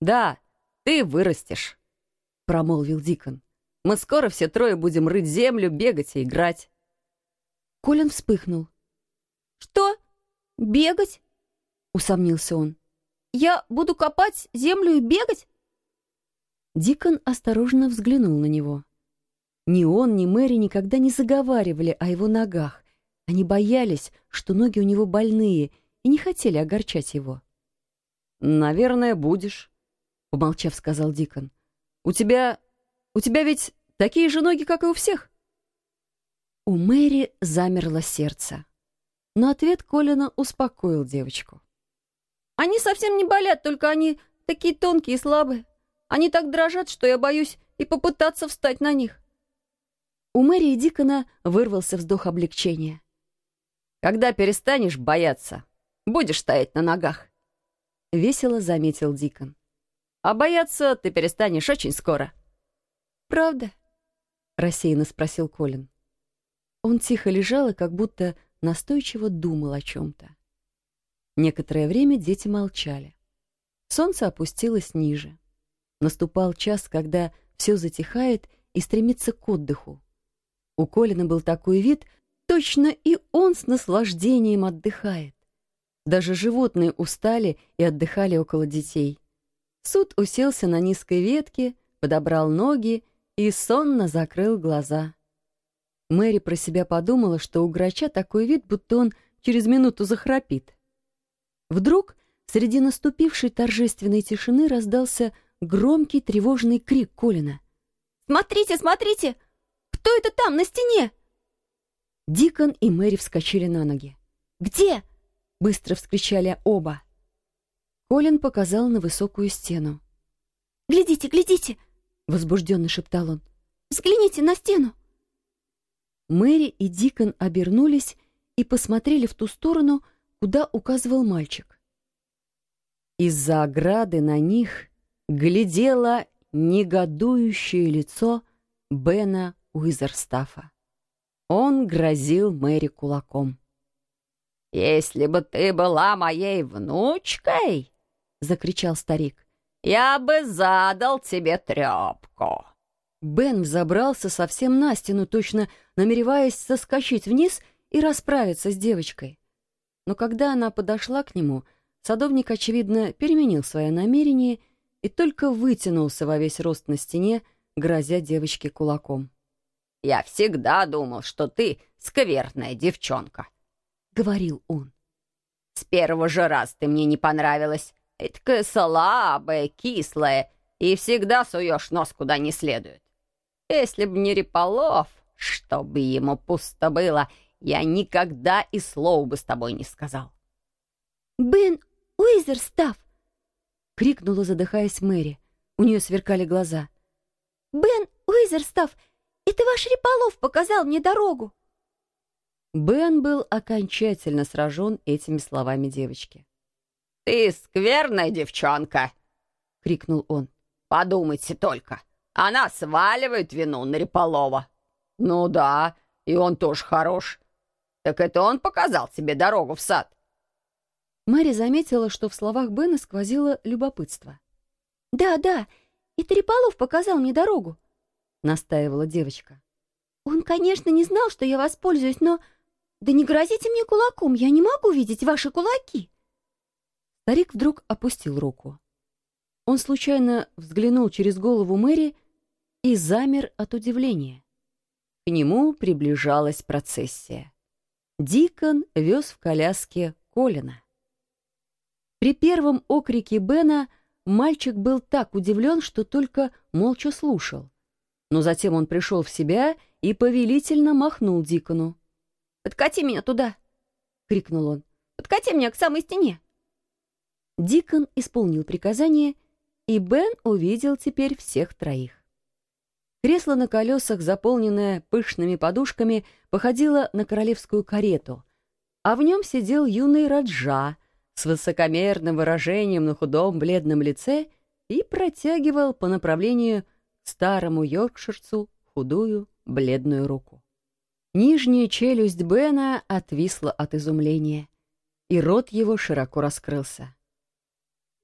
«Да, ты вырастешь», — промолвил Дикон. «Мы скоро все трое будем рыть землю, бегать и играть». Колин вспыхнул. «Что? Бегать?» — усомнился он. «Я буду копать землю и бегать?» Дикон осторожно взглянул на него. Ни он, ни Мэри никогда не заговаривали о его ногах. Они боялись, что ноги у него больные, и не хотели огорчать его. «Наверное, будешь», — помолчав, сказал Дикон. «У тебя... у тебя ведь такие же ноги, как и у всех?» У Мэри замерло сердце. Но ответ Колина успокоил девочку. «Они совсем не болят, только они такие тонкие и слабые. Они так дрожат, что я боюсь и попытаться встать на них». У Мэри и Дикона вырвался вздох облегчения. «Когда перестанешь бояться, будешь стоять на ногах», — весело заметил Дикон. «А бояться ты перестанешь очень скоро». «Правда?» — рассеянно спросил Колин. Он тихо лежал и как будто настойчиво думал о чем-то. Некоторое время дети молчали. Солнце опустилось ниже. Наступал час, когда все затихает и стремится к отдыху. У Колина был такой вид, точно и он с наслаждением отдыхает. Даже животные устали и отдыхали около детей. Суд уселся на низкой ветке, подобрал ноги и сонно закрыл глаза. Мэри про себя подумала, что у грача такой вид, будто он через минуту захрапит. Вдруг среди наступившей торжественной тишины раздался громкий тревожный крик Колина. «Смотрите, смотрите! Кто это там, на стене?» Дикон и Мэри вскочили на ноги. «Где?» — быстро вскричали оба. Колин показал на высокую стену. «Глядите, глядите!» — возбужденно шептал он. «Взгляните на стену!» Мэри и Дикон обернулись и посмотрели в ту сторону, куда указывал мальчик. Из-за ограды на них глядело негодующее лицо Бена Уизерстафа. Он грозил Мэри кулаком. «Если бы ты была моей внучкой, — закричал старик, — я бы задал тебе трепку». Бен взобрался совсем на стену, точно намереваясь соскочить вниз и расправиться с девочкой. Но когда она подошла к нему, садовник, очевидно, переменил свое намерение и только вытянулся во весь рост на стене, грозя девочке кулаком. «Я всегда думал, что ты скверная девчонка», — говорил он. «С первого же раз ты мне не понравилась. Эдакая слабая, кислая, и всегда суешь нос куда не следует. Если б не Реполов, чтобы ему пусто было, я никогда и слова бы с тобой не сказал». «Бен Уизерстав!» — крикнула, задыхаясь Мэри. У нее сверкали глаза. «Бен Уизерстав, это ваш Реполов показал мне дорогу!» Бен был окончательно сражен этими словами девочки. «Ты скверная девчонка!» — крикнул он. «Подумайте только, она сваливает вину на Реполова. Ну да, и он тоже хорош. Так это он показал тебе дорогу в сад?» Мэри заметила, что в словах Бена сквозило любопытство. «Да, да, это Реполов показал мне дорогу», — настаивала девочка. «Он, конечно, не знал, что я воспользуюсь, но «Да не грозите мне кулаком, я не могу видеть ваши кулаки!» Старик вдруг опустил руку. Он случайно взглянул через голову Мэри и замер от удивления. К нему приближалась процессия. Дикон вез в коляске Колина. При первом окрике Бена мальчик был так удивлен, что только молча слушал. Но затем он пришел в себя и повелительно махнул Дикону. «Подкати меня туда!» — крикнул он. «Подкати меня к самой стене!» Дикон исполнил приказание, и Бен увидел теперь всех троих. Кресло на колесах, заполненное пышными подушками, походило на королевскую карету, а в нем сидел юный Раджа с высокомерным выражением на худом бледном лице и протягивал по направлению старому йоркширцу худую бледную руку. Нижняя челюсть Бена отвисла от изумления, и рот его широко раскрылся.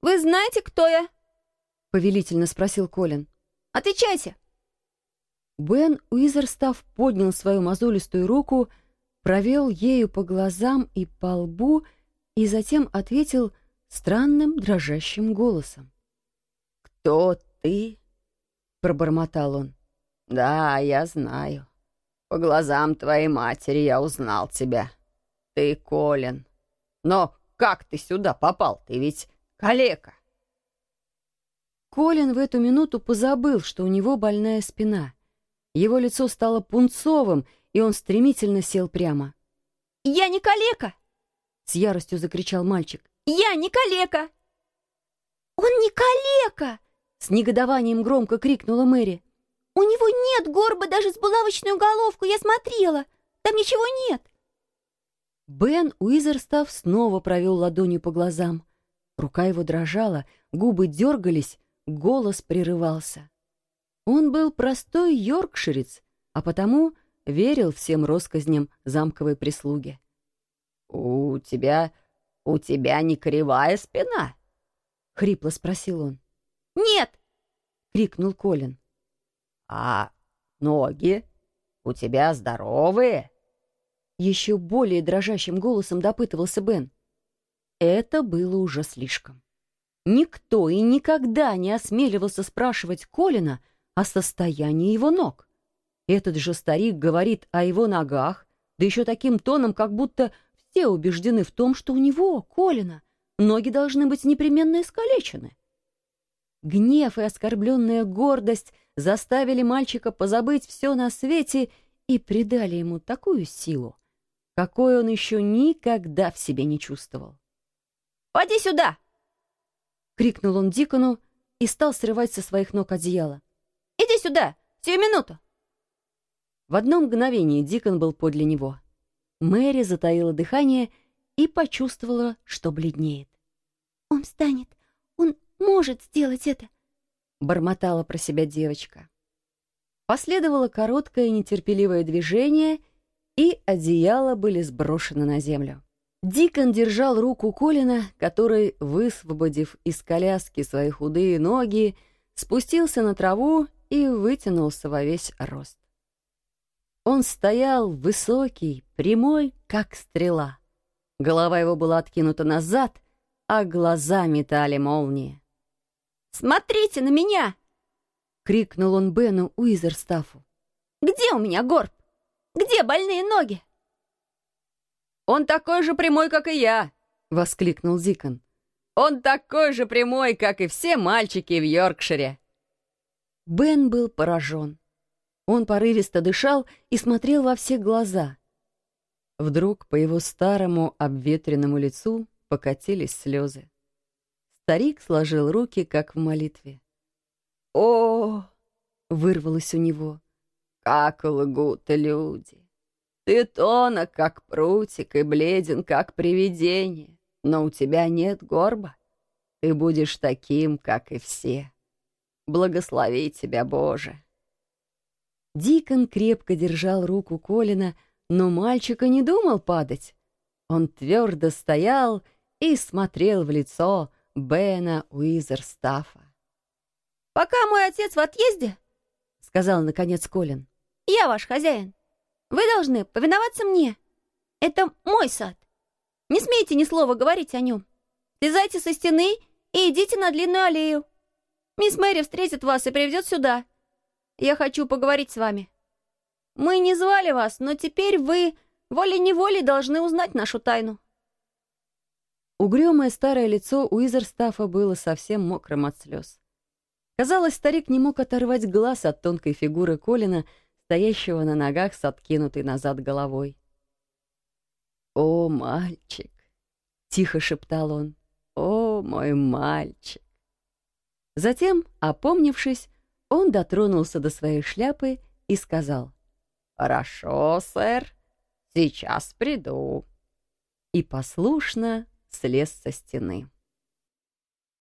«Вы знаете, кто я?» повелительно спросил Колин. «Отвечайте!» Бен Уизерстав поднял свою мозолистую руку, провел ею по глазам и по лбу и затем ответил странным дрожащим голосом. «Кто ты?» — пробормотал он. «Да, я знаю. По глазам твоей матери я узнал тебя. Ты Колин. Но как ты сюда попал? Ты ведь калека!» Колин в эту минуту позабыл, что у него больная спина. Его лицо стало пунцовым, и он стремительно сел прямо. «Я не калека!» — с яростью закричал мальчик. «Я не калека!» «Он не калека!» — с негодованием громко крикнула Мэри. «У него нет горба даже с булавочную головку, я смотрела. Там ничего нет!» Бен Уизерстав снова провел ладонью по глазам. Рука его дрожала, губы дергались, голос прерывался. Он был простой йоркширец, а потому верил всем россказням замковой прислуги. «У тебя... у тебя не кривая спина?» — хрипло спросил он. «Нет!» — крикнул Колин. «А ноги у тебя здоровые?» Еще более дрожащим голосом допытывался Бен. Это было уже слишком. Никто и никогда не осмеливался спрашивать Колина о состоянии его ног. Этот же старик говорит о его ногах, да еще таким тоном, как будто все убеждены в том, что у него, Колина, ноги должны быть непременно искалечены. Гнев и оскорбленная гордость заставили мальчика позабыть все на свете и придали ему такую силу, какой он еще никогда в себе не чувствовал. «Поди сюда!» — крикнул он Дикону и стал срывать со своих ног одеяло. Иди сюда! Сию минуту!» В одно мгновение Дикон был подле него. Мэри затаила дыхание и почувствовала, что бледнеет. «Он встанет! Он может сделать это!» — бормотала про себя девочка. Последовало короткое нетерпеливое движение, и одеяла были сброшены на землю. Дикон держал руку Колина, который, высвободив из коляски свои худые ноги, спустился на траву и вытянулся во весь рост. Он стоял высокий, прямой, как стрела. Голова его была откинута назад, а глаза метали молнии. «Смотрите на меня!» — крикнул он Бену Уизерстафу. «Где у меня горб? Где больные ноги?» «Он такой же прямой, как и я!» — воскликнул Зикон. «Он такой же прямой, как и все мальчики в Йоркшире!» Бен был поражен. Он порывисто дышал и смотрел во все глаза. Вдруг по его старому обветренному лицу покатились слезы. Старик сложил руки, как в молитве. «О!» — вырвалось у него. «Как лгут люди! Ты тонок, как прутик, и бледен, как привидение, но у тебя нет горба. Ты будешь таким, как и все». Благослови тебя, Боже!» Дикон крепко держал руку Колина, но мальчика не думал падать. Он твердо стоял и смотрел в лицо Бена Уизерстафа. «Пока мой отец в отъезде, — сказал наконец Колин, — я ваш хозяин. Вы должны повиноваться мне. Это мой сад. Не смейте ни слова говорить о нем. Слезайте со стены и идите на длинную аллею. Мисс Мэри встретит вас и приведет сюда. Я хочу поговорить с вами. Мы не звали вас, но теперь вы волей-неволей должны узнать нашу тайну». Угрюмое старое лицо Уизерстафа было совсем мокрым от слез. Казалось, старик не мог оторвать глаз от тонкой фигуры Колина, стоящего на ногах с откинутой назад головой. «О, мальчик!» — тихо шептал он. «О, мой мальчик!» Затем, опомнившись, он дотронулся до своей шляпы и сказал «Хорошо, сэр, сейчас приду» и послушно слез со стены.